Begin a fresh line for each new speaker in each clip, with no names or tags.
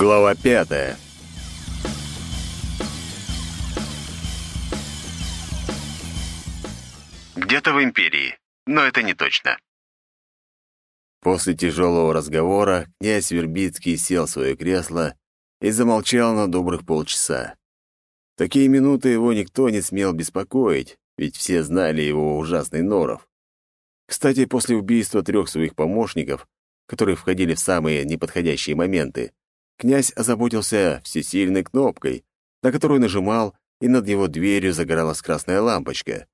Глава пятая.
Где-то в Империи, но это не точно.
После тяжелого разговора князь Вербицкий сел в свое кресло и замолчал на добрых полчаса. Такие минуты его никто не смел беспокоить, ведь все знали его ужасный норов. Кстати, после убийства трех своих помощников, которые входили в самые неподходящие моменты, князь озаботился всесильной кнопкой, на которую нажимал, и над его дверью загоралась красная лампочка.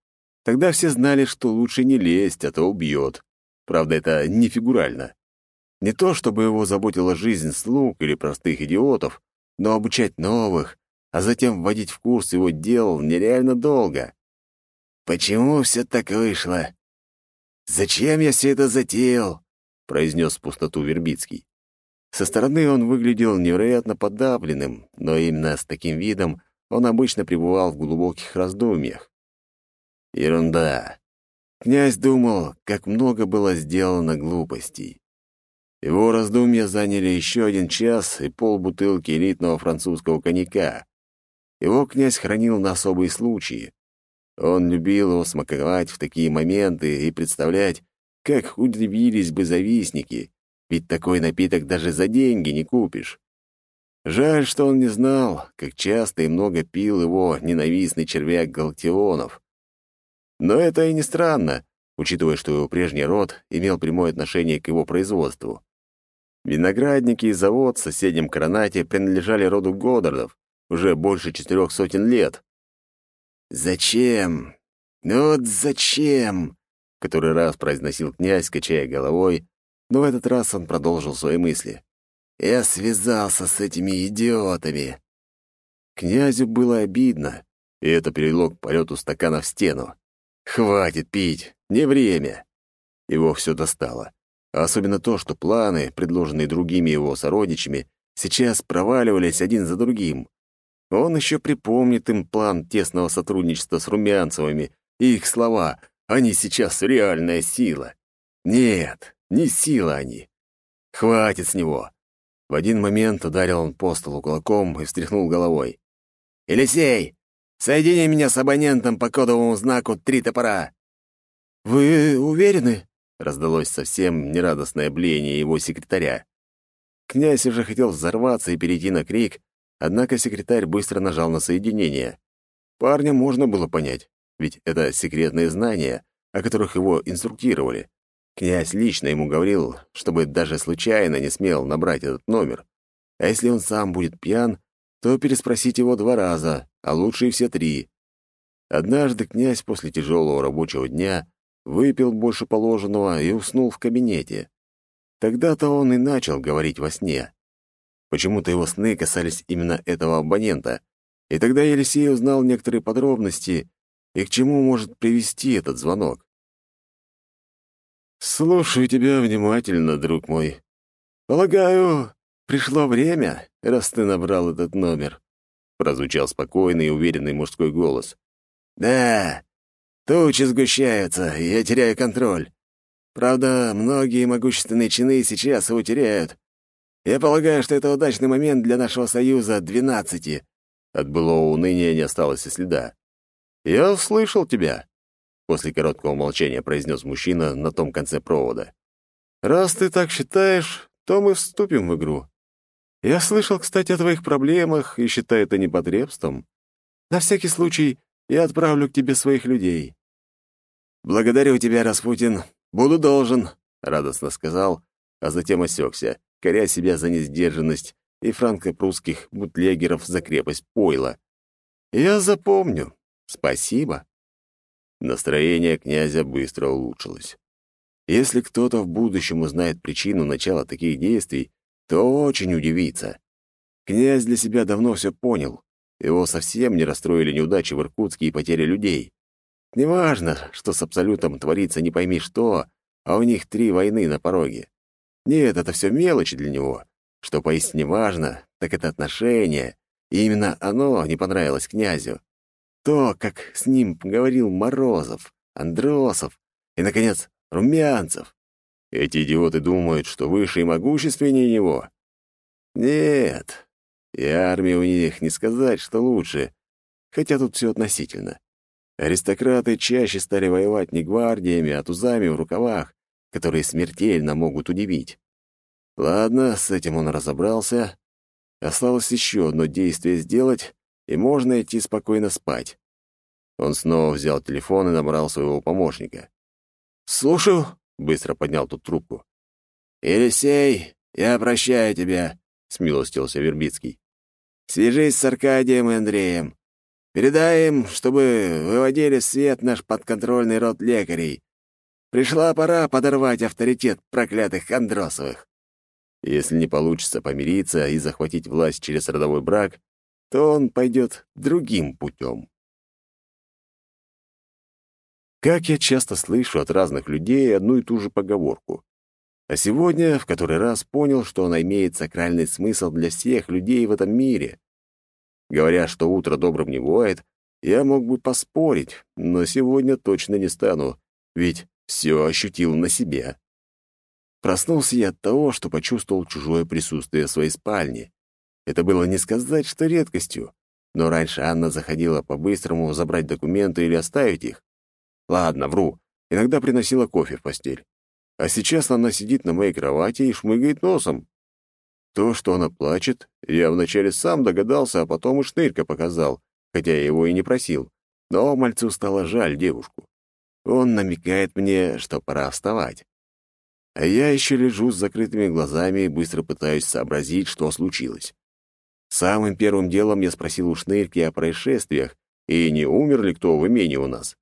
Тогда все знали, что лучше не лезть, а то убьет. Правда, это не фигурально. Не то, чтобы его заботила жизнь слуг или простых идиотов, но обучать новых, а затем вводить в курс его дел нереально долго. «Почему все так вышло? Зачем я все это затеял?» — произнес в пустоту Вербицкий. Со стороны он выглядел невероятно подавленным, но именно с таким видом он обычно пребывал в глубоких раздумьях. Ерунда. Князь думал, как много было сделано глупостей. Его раздумья заняли еще один час и полбутылки элитного французского коньяка. Его князь хранил на особые случаи. Он любил его смаковать в такие моменты и представлять, как удивились бы завистники, ведь такой напиток даже за деньги не купишь. Жаль, что он не знал, как часто и много пил его ненавистный червяк Галтионов. Но это и не странно, учитывая, что его прежний род имел прямое отношение к его производству. Виноградники и завод в соседнем Коронате принадлежали роду Годдардов уже больше четырех сотен лет. «Зачем? Ну вот зачем?» — который раз произносил князь, качая головой, но в этот раз он продолжил свои мысли. «Я связался с этими идиотами». Князю было обидно, и это привело к полету стакана в стену. «Хватит пить, не время». Его все достало. Особенно то, что планы, предложенные другими его сородичами, сейчас проваливались один за другим. Он еще припомнит им план тесного сотрудничества с Румянцевыми и их слова «они сейчас реальная сила». Нет, не сила они. Хватит с него. В один момент ударил он по столу кулаком и встряхнул головой. «Елисей, соедини меня с абонентом по кодовому знаку «Три топора». «Вы уверены?» — раздалось совсем нерадостное блеяние его секретаря. Князь уже хотел взорваться и перейти на крик, однако секретарь быстро нажал на соединение. Парня можно было понять, ведь это секретные знания, о которых его инструктировали. Князь лично ему говорил, чтобы даже случайно не смел набрать этот номер. А если он сам будет пьян, то переспросить его два раза, а лучше и все три. Однажды князь после тяжелого рабочего дня выпил больше положенного и уснул в кабинете. Тогда-то он и начал говорить во сне. Почему-то его сны касались именно этого абонента, и тогда Елисей узнал некоторые подробности и к чему может привести этот звонок. «Слушаю тебя внимательно, друг мой. Полагаю, пришло время, раз ты набрал этот номер», — прозвучал спокойный и уверенный мужской голос. «Да, тучи сгущаются, я теряю контроль. Правда, многие могущественные чины сейчас его теряют. Я полагаю, что это удачный момент для нашего союза двенадцати». От былого уныния не осталось и следа. «Я услышал тебя», После короткого молчания произнес мужчина на том конце провода. «Раз ты так считаешь, то мы вступим в игру. Я слышал, кстати, о твоих проблемах и считаю это непотребством. На всякий случай я отправлю к тебе своих людей». «Благодарю тебя, Распутин. Буду должен», — радостно сказал, а затем осекся, коря себя за несдержанность и франко-прусских бутлегеров за крепость пойла. «Я запомню. Спасибо». Настроение князя быстро улучшилось. Если кто-то в будущем узнает причину начала таких действий, то очень удивится. Князь для себя давно все понял. Его совсем не расстроили неудачи в Иркутске и потери людей. Неважно, что с Абсолютом творится не пойми что, а у них три войны на пороге. Нет, это все мелочи для него. Что поистине важно, так это отношение, и именно оно не понравилось князю. То, как с ним говорил Морозов, Андросов и, наконец, Румянцев. Эти идиоты думают, что выше и могущественнее него. Нет, и армия у них не сказать, что лучше, хотя тут все относительно. Аристократы чаще стали воевать не гвардиями, а тузами в рукавах, которые смертельно могут удивить. Ладно, с этим он разобрался. Осталось еще одно действие сделать, и можно идти спокойно спать. Он снова взял телефон и набрал своего помощника. «Слушаю», — быстро поднял тут трубку. «Елисей, я прощаю тебя», — смилостился Вербицкий. «Свяжись с Аркадием и Андреем. Передай им, чтобы выводили в свет наш подконтрольный род лекарей. Пришла пора подорвать авторитет проклятых Андросовых. Если не получится помириться и захватить власть через родовой брак, то он пойдет другим путем. Как я часто слышу от разных людей одну и ту же поговорку. А сегодня в который раз понял, что она имеет сакральный смысл для всех людей в этом мире. Говоря, что утро добрым не бывает, я мог бы поспорить, но сегодня точно не стану, ведь все ощутил на себе. Проснулся я от того, что почувствовал чужое присутствие в своей спальне. Это было не сказать, что редкостью, но раньше Анна заходила по-быстрому забрать документы или оставить их. Ладно, вру, иногда приносила кофе в постель. А сейчас она сидит на моей кровати и шмыгает носом. То, что она плачет, я вначале сам догадался, а потом и шнырька показал, хотя я его и не просил. Но мальцу стало жаль девушку. Он намекает мне, что пора вставать. А я еще лежу с закрытыми глазами и быстро пытаюсь сообразить, что случилось. Самым первым делом я спросил у Шнырки о происшествиях и не умер ли кто в имении у нас.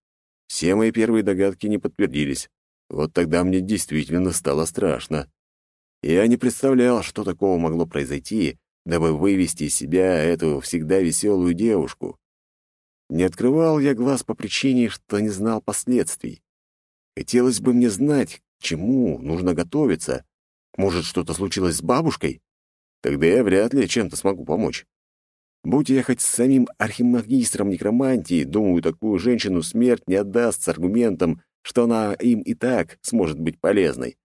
Все мои первые догадки не подтвердились. Вот тогда мне действительно стало страшно. Я не представлял, что такого могло произойти, дабы вывести из себя эту всегда веселую девушку. Не открывал я глаз по причине, что не знал последствий. Хотелось бы мне знать, к чему нужно готовиться. Может, что-то случилось с бабушкой? Тогда я вряд ли чем-то смогу помочь. Будь я хоть самим архимагистром некромантии, думаю, такую женщину смерть не отдаст с аргументом, что она им и так сможет быть полезной.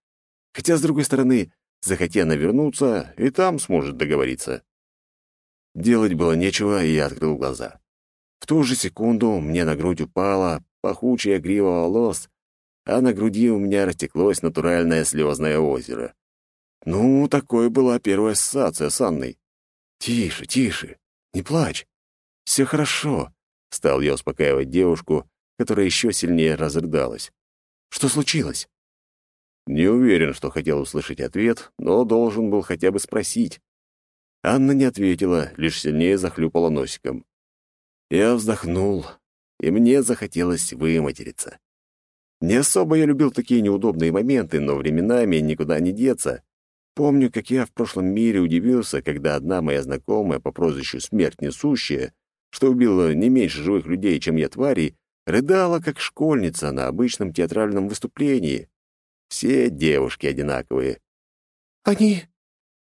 Хотя, с другой стороны, Захотя она вернуться, и там сможет договориться. Делать было нечего, и я открыл глаза. В ту же секунду мне на грудь упала пахучая грива волос, а на груди у меня растеклось натуральное слезное озеро. Ну, такой была первая ассоциация с Анной. «Тише, тише, не плачь. Все хорошо», — стал я успокаивать девушку, которая еще сильнее разрыдалась. «Что случилось?» Не уверен, что хотел услышать ответ, но должен был хотя бы спросить. Анна не ответила, лишь сильнее захлюпала носиком. Я вздохнул, и мне захотелось выматериться. Не особо я любил такие неудобные моменты, но временами никуда не деться. Помню, как я в прошлом мире удивился, когда одна моя знакомая по прозвищу «Смерть несущая», что убила не меньше живых людей, чем я тварей, рыдала, как школьница на обычном театральном выступлении. Все девушки одинаковые. «Они...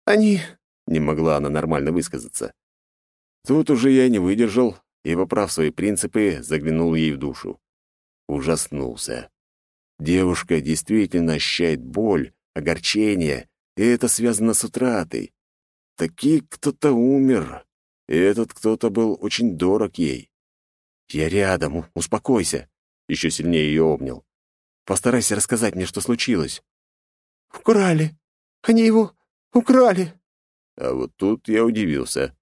они...» — не могла она нормально высказаться. Тут уже я не выдержал и, поправ свои принципы, заглянул ей в душу. Ужаснулся. Девушка действительно ощущает боль, огорчение, и это связано с утратой. Таки кто-то умер, и этот кто-то был очень дорог ей. «Я рядом, успокойся», — еще сильнее ее обнял. Постарайся рассказать мне, что случилось». «Украли! Они его украли!» А вот тут я удивился.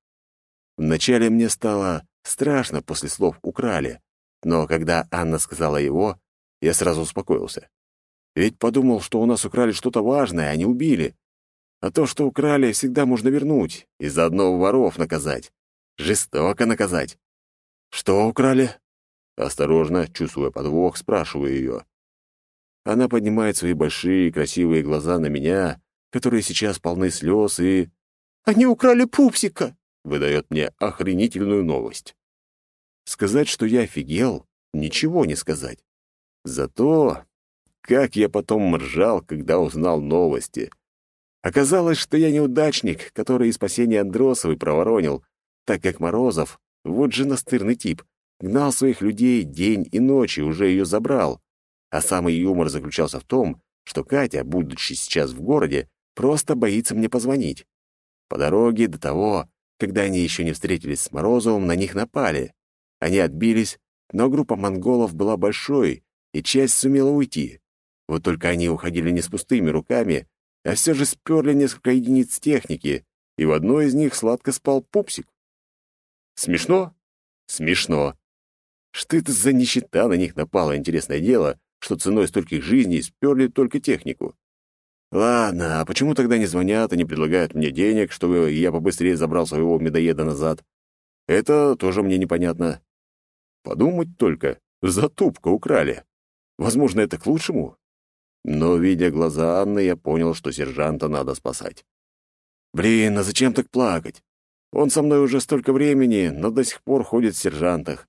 Вначале мне стало страшно после слов «украли», но когда Анна сказала его, я сразу успокоился. Ведь подумал, что у нас украли что-то важное, а не убили. А то, что украли, всегда можно вернуть и заодно воров наказать. Жестоко наказать. «Что украли?» Осторожно, чувствуя подвох, спрашиваю ее. Она поднимает свои большие красивые глаза на меня, которые сейчас полны слез, и... «Они украли пупсика!» — выдает мне охренительную новость. Сказать, что я офигел, ничего не сказать. Зато как я потом ржал, когда узнал новости. Оказалось, что я неудачник, который и спасение Андросовой проворонил, так как Морозов, вот же настырный тип, гнал своих людей день и ночь и уже ее забрал. А самый юмор заключался в том, что Катя, будучи сейчас в городе, просто боится мне позвонить. По дороге до того, когда они еще не встретились с Морозовым, на них напали. Они отбились, но группа монголов была большой, и часть сумела уйти. Вот только они уходили не с пустыми руками, а все же сперли несколько единиц техники, и в одной из них сладко спал пупсик. Смешно? Смешно. Что это за нищета на них напала, интересное дело, что ценой стольких жизней сперли только технику. Ладно, а почему тогда не звонят и не предлагают мне денег, чтобы я побыстрее забрал своего медоеда назад? Это тоже мне непонятно. Подумать только, затупка украли. Возможно, это к лучшему. Но, видя глаза Анны, я понял, что сержанта надо спасать. Блин, а зачем так плакать? Он со мной уже столько времени, но до сих пор ходит в сержантах.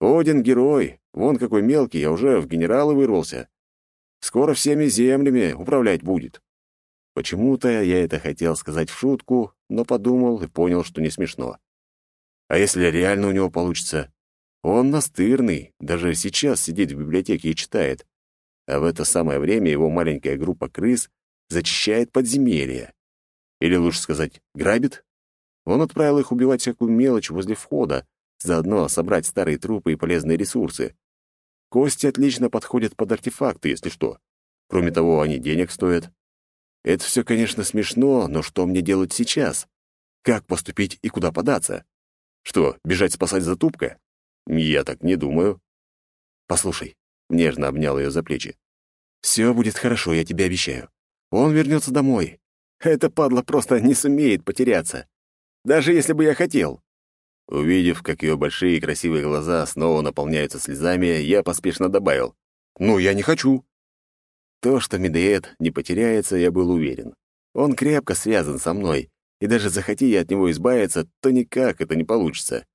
Один герой, вон какой мелкий, я уже в генералы вырвался. Скоро всеми землями управлять будет. Почему-то я это хотел сказать в шутку, но подумал и понял, что не смешно. А если реально у него получится? Он настырный, даже сейчас сидит в библиотеке и читает. А в это самое время его маленькая группа крыс зачищает подземелья. Или лучше сказать, грабит. Он отправил их убивать всякую мелочь возле входа, заодно собрать старые трупы и полезные ресурсы. Кости отлично подходят под артефакты, если что. Кроме того, они денег стоят. Это все, конечно, смешно, но что мне делать сейчас? Как поступить и куда податься? Что, бежать спасать затупка? Я так не думаю. Послушай, нежно обнял ее за плечи. Все будет хорошо, я тебе обещаю. Он вернется домой. Эта падла просто не сумеет потеряться. Даже если бы я хотел. Увидев, как ее большие красивые глаза снова наполняются слезами, я поспешно добавил. «Ну, я не хочу». То, что Медоед не потеряется, я был уверен. Он крепко связан со мной, и даже захоти я от него избавиться, то никак это не получится.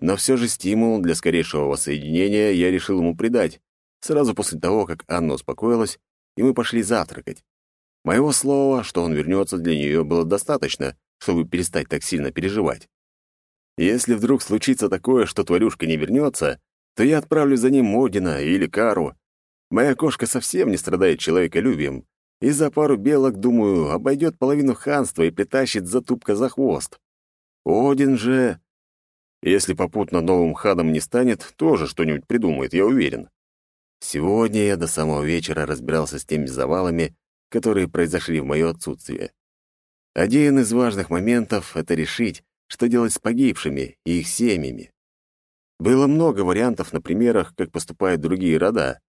Но все же стимул для скорейшего воссоединения я решил ему придать, сразу после того, как Анна успокоилась, и мы пошли завтракать. Моего слова, что он вернется, для нее было достаточно, чтобы перестать так сильно переживать. Если вдруг случится такое, что тварюшка не вернется, то я отправлю за ним Одина или Кару. Моя кошка совсем не страдает человеколюбием, и за пару белок, думаю, обойдет половину ханства и притащит затупка за хвост. Один же... Если попутно новым ханом не станет, тоже что-нибудь придумает, я уверен. Сегодня я до самого вечера разбирался с теми завалами, которые произошли в мое отсутствие. Один из важных моментов — это решить, что делать с погибшими и их семьями. Было много вариантов на примерах, как поступают другие рода.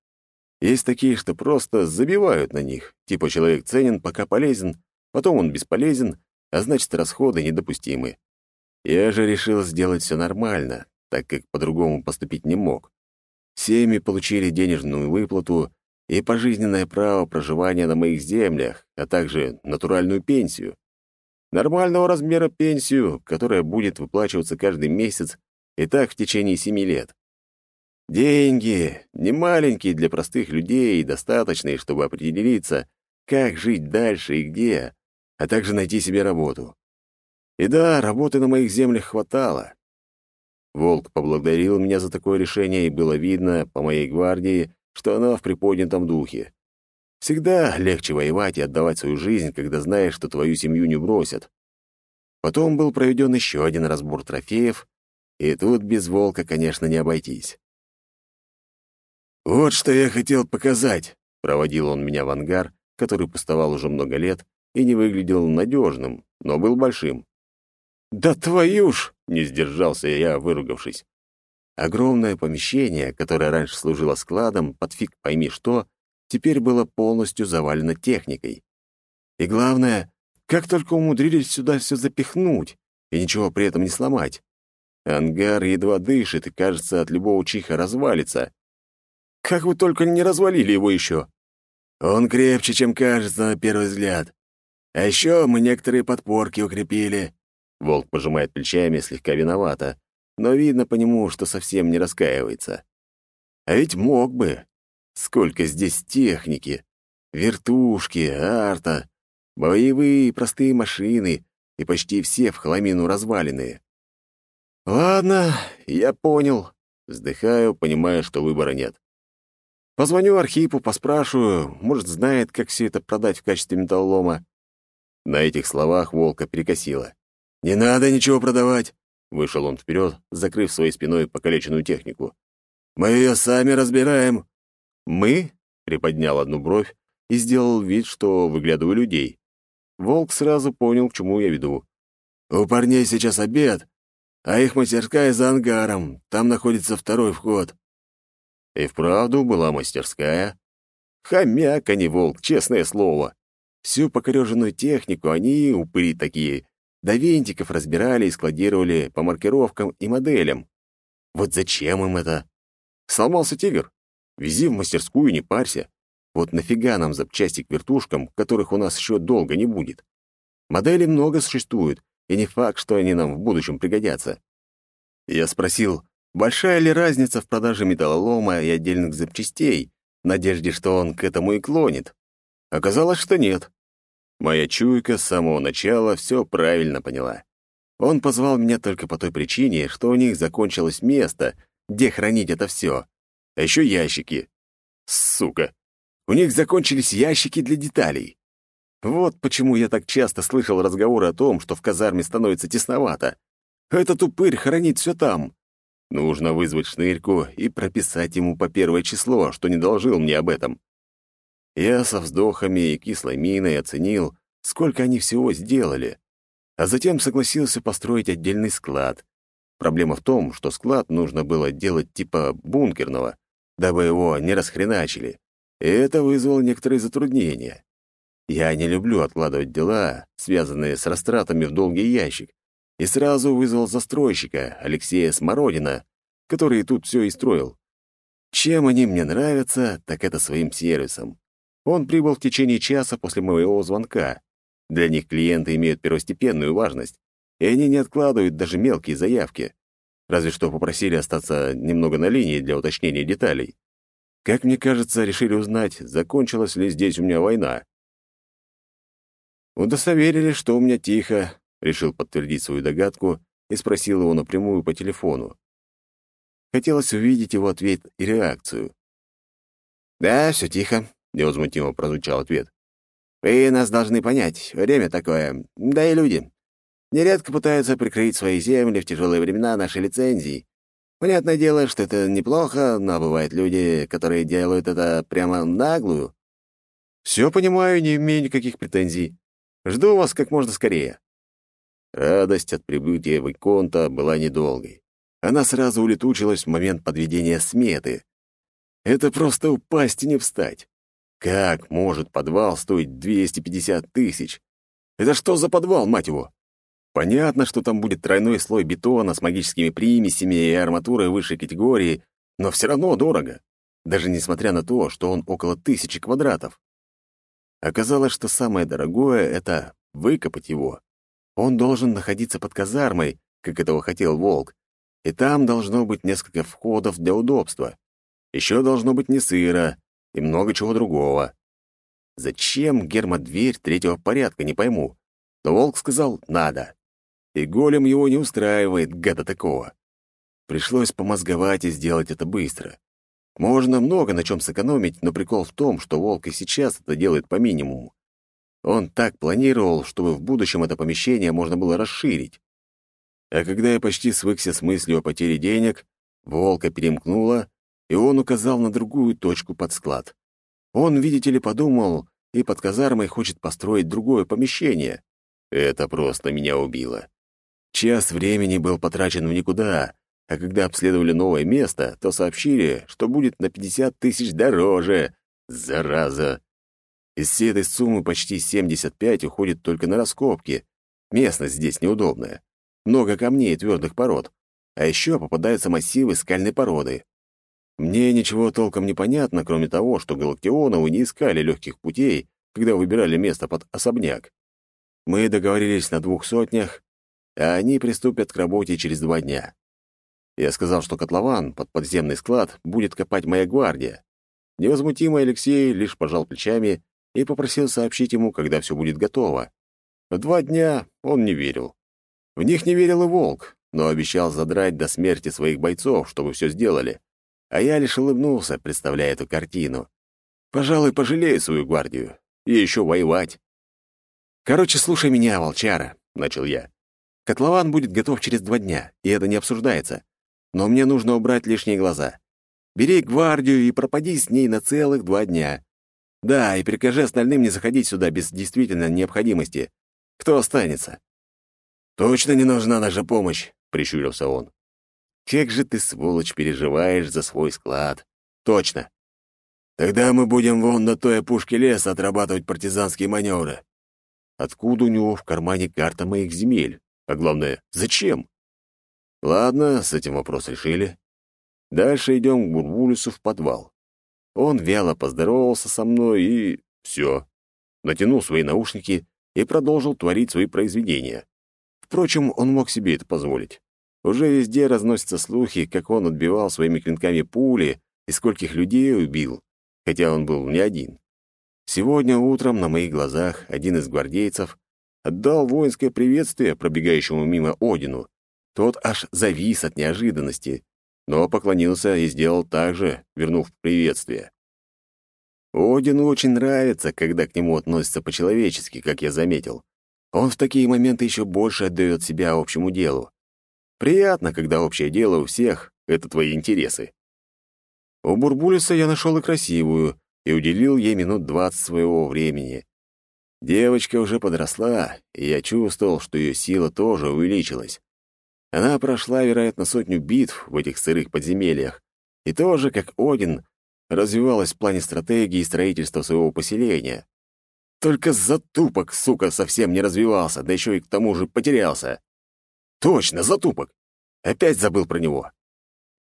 Есть такие, что просто забивают на них, типа человек ценен, пока полезен, потом он бесполезен, а значит, расходы недопустимы. Я же решил сделать все нормально, так как по-другому поступить не мог. Семьи получили денежную выплату и пожизненное право проживания на моих землях, а также натуральную пенсию. Нормального размера пенсию, которая будет выплачиваться каждый месяц и так в течение семи лет. Деньги не маленькие для простых людей и достаточные, чтобы определиться, как жить дальше и где, а также найти себе работу. И да, работы на моих землях хватало. Волк поблагодарил меня за такое решение, и было видно по моей гвардии, что она в приподнятом духе. Всегда легче воевать и отдавать свою жизнь, когда знаешь, что твою семью не бросят. Потом был проведен еще один разбор трофеев, и тут без волка, конечно, не обойтись. «Вот что я хотел показать», — проводил он меня в ангар, который пустовал уже много лет и не выглядел надежным, но был большим. «Да твою ж!» — не сдержался я, выругавшись. Огромное помещение, которое раньше служило складом, под фиг пойми что, теперь было полностью завалено техникой. И главное, как только умудрились сюда все запихнуть и ничего при этом не сломать. Ангар едва дышит и, кажется, от любого чиха развалится. Как вы только не развалили его еще? Он крепче, чем кажется на первый взгляд. А еще мы некоторые подпорки укрепили. Волк пожимает плечами слегка виновато, но видно по нему, что совсем не раскаивается. А ведь мог бы. Сколько здесь техники. Вертушки, арта, боевые простые машины, и почти все в хламину разваленные. Ладно, я понял. Вздыхаю, понимая, что выбора нет. Позвоню Архипу, поспрашиваю, может, знает, как все это продать в качестве металлолома. На этих словах волка перекосило. «Не надо ничего продавать!» Вышел он вперед, закрыв своей спиной покалеченную технику. «Мы ее сами разбираем!» «Мы?» — приподнял одну бровь и сделал вид, что выглядываю людей. Волк сразу понял, к чему я веду. «У парней сейчас обед, а их мастерская за ангаром. Там находится второй вход». И вправду была мастерская. Хомяк, а не волк, честное слово. Всю покореженную технику они, упыри такие, до винтиков разбирали и складировали по маркировкам и моделям. Вот зачем им это? Сломался тигр? Вези в мастерскую, не парься. Вот нафига нам запчасти к вертушкам, которых у нас еще долго не будет? Моделей много существует, и не факт, что они нам в будущем пригодятся. Я спросил, большая ли разница в продаже металлолома и отдельных запчастей, в надежде, что он к этому и клонит. Оказалось, что нет. Моя чуйка с самого начала все правильно поняла. Он позвал меня только по той причине, что у них закончилось место, где хранить это все. А еще ящики. Сука. У них закончились ящики для деталей. Вот почему я так часто слышал разговоры о том, что в казарме становится тесновато. Этот упырь хранит все там. Нужно вызвать шнырьку и прописать ему по первое число, что не должил мне об этом. Я со вздохами и кислой миной оценил, сколько они всего сделали, а затем согласился построить отдельный склад. Проблема в том, что склад нужно было делать типа бункерного, дабы его не расхреначили, и это вызвало некоторые затруднения. Я не люблю откладывать дела, связанные с растратами в долгий ящик, и сразу вызвал застройщика, Алексея Смородина, который тут все и строил. Чем они мне нравятся, так это своим сервисом. Он прибыл в течение часа после моего звонка. Для них клиенты имеют первостепенную важность, и они не откладывают даже мелкие заявки. Разве что попросили остаться немного на линии для уточнения деталей. Как мне кажется, решили узнать, закончилась ли здесь у меня война. Удостоверились, что у меня тихо, решил подтвердить свою догадку и спросил его напрямую по телефону. Хотелось увидеть его ответ и реакцию. «Да, все тихо», — невозмутимо прозвучал ответ. «Вы нас должны понять. Время такое. Да и люди. Нередко пытаются прикрыть свои земли в тяжелые времена нашей лицензии. Понятное дело, что это неплохо, но бывают люди, которые делают это прямо наглую. Все понимаю, не имею никаких претензий. Жду вас как можно скорее. Радость от прибытия в Иконта была недолгой. Она сразу улетучилась в момент подведения сметы. Это просто упасть и не встать. Как может подвал стоить 250 тысяч? Это что за подвал, мать его? Понятно, что там будет тройной слой бетона с магическими примесями и арматурой высшей категории, но все равно дорого, даже несмотря на то, что он около тысячи квадратов. Оказалось, что самое дорогое — это выкопать его. Он должен находиться под казармой, как этого хотел Волк, и там должно быть несколько входов для удобства. Еще должно быть не сыро и много чего другого. Зачем гермодверь третьего порядка, не пойму. Но Волк сказал «надо». И голем его не устраивает, гада такого. Пришлось помозговать и сделать это быстро. Можно много на чем сэкономить, но прикол в том, что Волк и сейчас это делает по минимуму. Он так планировал, чтобы в будущем это помещение можно было расширить. А когда я почти свыкся с мыслью о потере денег, Волка перемкнуло, и он указал на другую точку под склад. Он, видите ли, подумал, и под казармой хочет построить другое помещение. Это просто меня убило. Час времени был потрачен в никуда, а когда обследовали новое место, то сообщили, что будет на 50 тысяч дороже. Зараза! Из всей этой суммы почти 75 уходит только на раскопки. Местность здесь неудобная. Много камней и твердых пород. А еще попадаются массивы скальной породы. Мне ничего толком не понятно, кроме того, что Галактионовы не искали легких путей, когда выбирали место под особняк. Мы договорились на двух сотнях, а они приступят к работе через два дня. Я сказал, что котлован под подземный склад будет копать моя гвардия. Невозмутимый Алексей лишь пожал плечами и попросил сообщить ему, когда все будет готово. Два дня он не верил. В них не верил и волк, но обещал задрать до смерти своих бойцов, чтобы все сделали. А я лишь улыбнулся, представляя эту картину. Пожалуй, пожалею свою гвардию. И еще воевать. «Короче, слушай меня, волчара», — начал я. «Котлован будет готов через два дня, и это не обсуждается. Но мне нужно убрать лишние глаза. Бери гвардию и пропади с ней на целых два дня. Да, и прикажи остальным не заходить сюда без действительно необходимости. Кто останется?» «Точно не нужна наша помощь», — прищурился он. «Как же ты, сволочь, переживаешь за свой склад. Точно. Тогда мы будем вон на той опушке леса отрабатывать партизанские маневры. Откуда у него в кармане карта моих земель? А главное, зачем? Ладно, с этим вопрос решили. Дальше идем к Бурбулису в подвал. Он вяло поздоровался со мной и... все. Натянул свои наушники и продолжил творить свои произведения. Впрочем, он мог себе это позволить. Уже везде разносятся слухи, как он отбивал своими клинками пули и скольких людей убил хотя он был не один. Сегодня утром на моих глазах один из гвардейцев отдал воинское приветствие пробегающему мимо Одину. Тот аж завис от неожиданности, но поклонился и сделал так же, вернув приветствие. Одину очень нравится, когда к нему относятся по-человечески, как я заметил. Он в такие моменты еще больше отдает себя общему делу. Приятно, когда общее дело у всех — это твои интересы. У Бурбулиса я нашел и красивую, и уделил ей минут двадцать своего времени. Девочка уже подросла, и я чувствовал, что ее сила тоже увеличилась. Она прошла, вероятно, сотню битв в этих сырых подземельях, и тоже, как Один, развивалась в плане стратегии и строительства своего поселения. Только затупок, сука, совсем не развивался, да еще и к тому же потерялся. Точно, затупок. Опять забыл про него.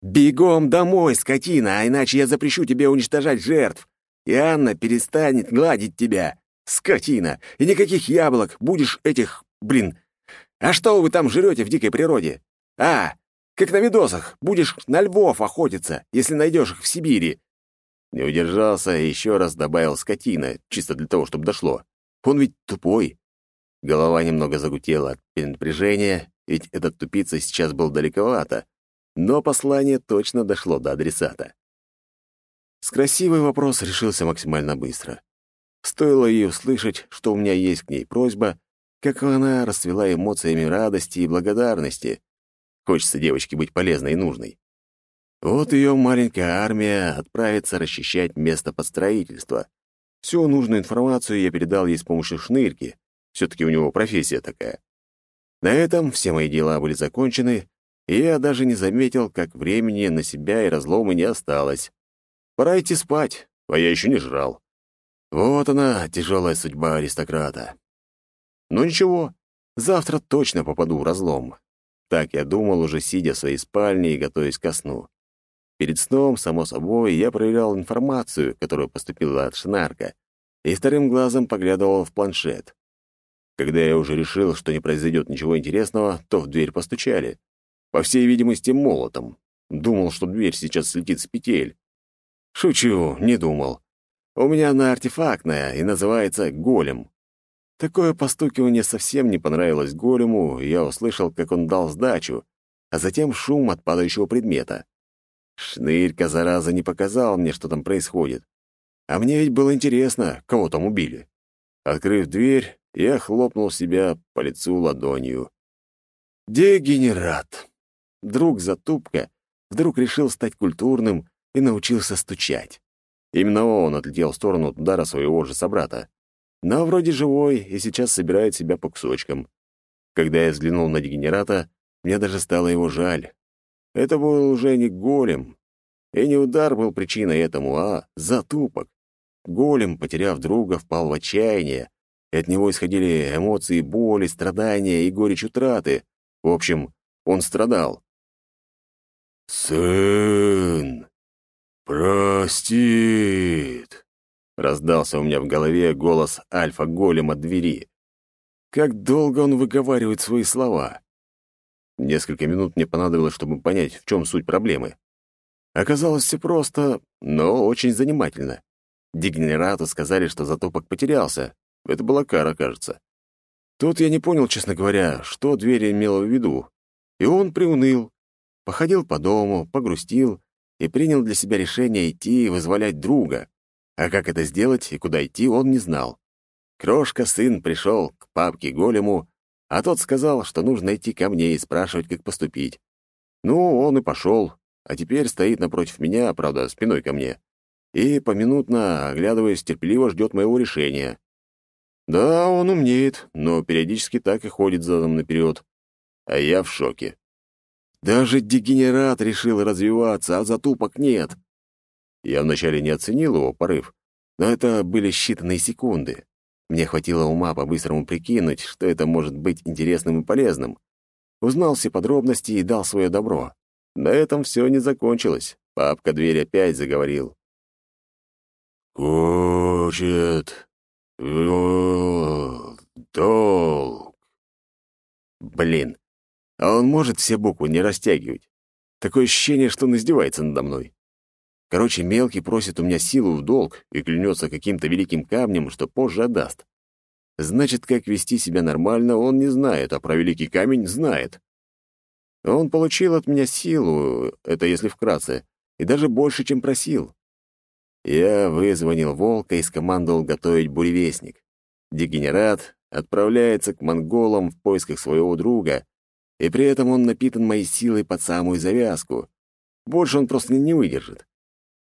«Бегом домой, скотина, а иначе я запрещу тебе уничтожать жертв, и Анна перестанет гладить тебя, скотина, и никаких яблок, будешь этих, блин. А что вы там жрете в дикой природе? А, как на видосах, будешь на львов охотиться, если найдешь их в Сибири». Не удержался и еще раз добавил скотина, чисто для того, чтобы дошло. Он ведь тупой. Голова немного загутела от перенапряжения, ведь этот тупица сейчас был далековато, но послание точно дошло до адресата. С красивой вопрос решился максимально быстро. Стоило ей услышать, что у меня есть к ней просьба, как она расцвела эмоциями радости и благодарности. Хочется девочке быть полезной и нужной. Вот ее маленькая армия отправится расчищать место под строительство. Всю нужную информацию я передал ей с помощью шнырки. Все-таки у него профессия такая. На этом все мои дела были закончены, и я даже не заметил, как времени на себя и разломы не осталось. Пора идти спать, а я еще не жрал. Вот она, тяжелая судьба аристократа. Ну ничего, завтра точно попаду в разлом. Так я думал, уже сидя в своей спальне и готовясь ко сну. Перед сном, само собой, я проверял информацию, которая поступила от Шнарка, и вторым глазом поглядывал в планшет. Когда я уже решил, что не произойдет ничего интересного, то в дверь постучали. По всей видимости, молотом. Думал, что дверь сейчас слетит с петель. Шучу, не думал. У меня она артефактная и называется голем. Такое постукивание совсем не понравилось голему, и я услышал, как он дал сдачу, а затем шум от падающего предмета. Шнырька, зараза, не показал мне, что там происходит. А мне ведь было интересно, кого там убили. Открыв дверь, я хлопнул себя по лицу ладонью. Дегенерат. Друг Затупка вдруг решил стать культурным и научился стучать. Именно он отлетел в сторону от удара своего же собрата. Но вроде живой и сейчас собирает себя по кусочкам. Когда я взглянул на дегенерата, мне даже стало его жаль. Это был уже не голем. И не удар был причиной этому, а затупок. Голем, потеряв друга, впал в отчаяние, и от него исходили эмоции боли, страдания и горечь утраты. В общем, он страдал. «Сын простит!» — раздался у меня в голове голос альфа-голема двери. Как долго он выговаривает свои слова? Несколько минут мне понадобилось, чтобы понять, в чем суть проблемы. Оказалось все просто, но очень занимательно. Дегенерату сказали, что затопок потерялся. Это была кара, кажется. Тут я не понял, честно говоря, что дверь имела в виду. И он приуныл, Походил по дому, погрустил и принял для себя решение идти и вызволять друга. А как это сделать и куда идти, он не знал. Крошка-сын пришел к папке Голему, а тот сказал, что нужно идти ко мне и спрашивать, как поступить. Ну, он и пошел, а теперь стоит напротив меня, правда, спиной ко мне, и, поминутно оглядываясь, терпеливо ждет моего решения. Да, он умнеет, но периодически так и ходит задом наперед. А я в шоке. Даже дегенерат решил развиваться, а затупок нет. Я вначале не оценил его порыв, но это были считанные секунды. Мне хватило ума по-быстрому прикинуть, что это может быть интересным и полезным. Узнал все подробности и дал свое добро. На этом все не закончилось. Папка дверь опять заговорил.
«Хочет долг».
Блин, а он может все буквы не растягивать. Такое ощущение, что он издевается надо мной. Короче, мелкий просит у меня силу в долг и клянется каким-то великим камнем, что позже отдаст. Значит, как вести себя нормально, он не знает, а про великий камень знает. Он получил от меня силу, это если вкратце, и даже больше, чем просил. Я вызвонил волка и скомандовал готовить буревестник. Дегенерат отправляется к монголам в поисках своего друга, и при этом он напитан моей силой под самую завязку. Больше он просто не выдержит.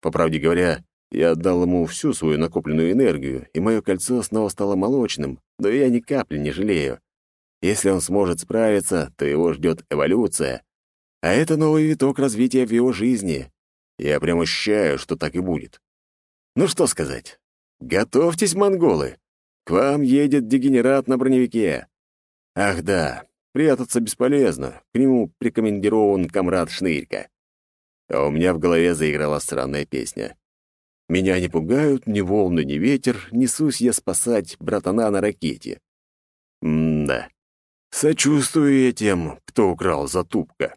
По правде говоря, я отдал ему всю свою накопленную энергию, и мое кольцо снова стало молочным, но я ни капли не жалею. Если он сможет справиться, то его ждет эволюция. А это новый виток развития в его жизни. Я прям ощущаю, что так и будет. Ну что сказать? Готовьтесь, монголы! К вам едет дегенерат на броневике. Ах да, прятаться бесполезно, к нему прикомандирован комрад Шнырька а у меня в голове заиграла странная песня. Меня не пугают ни волны, ни ветер, несусь я спасать братана на ракете. М-да. Сочувствую я тем, кто украл затупка.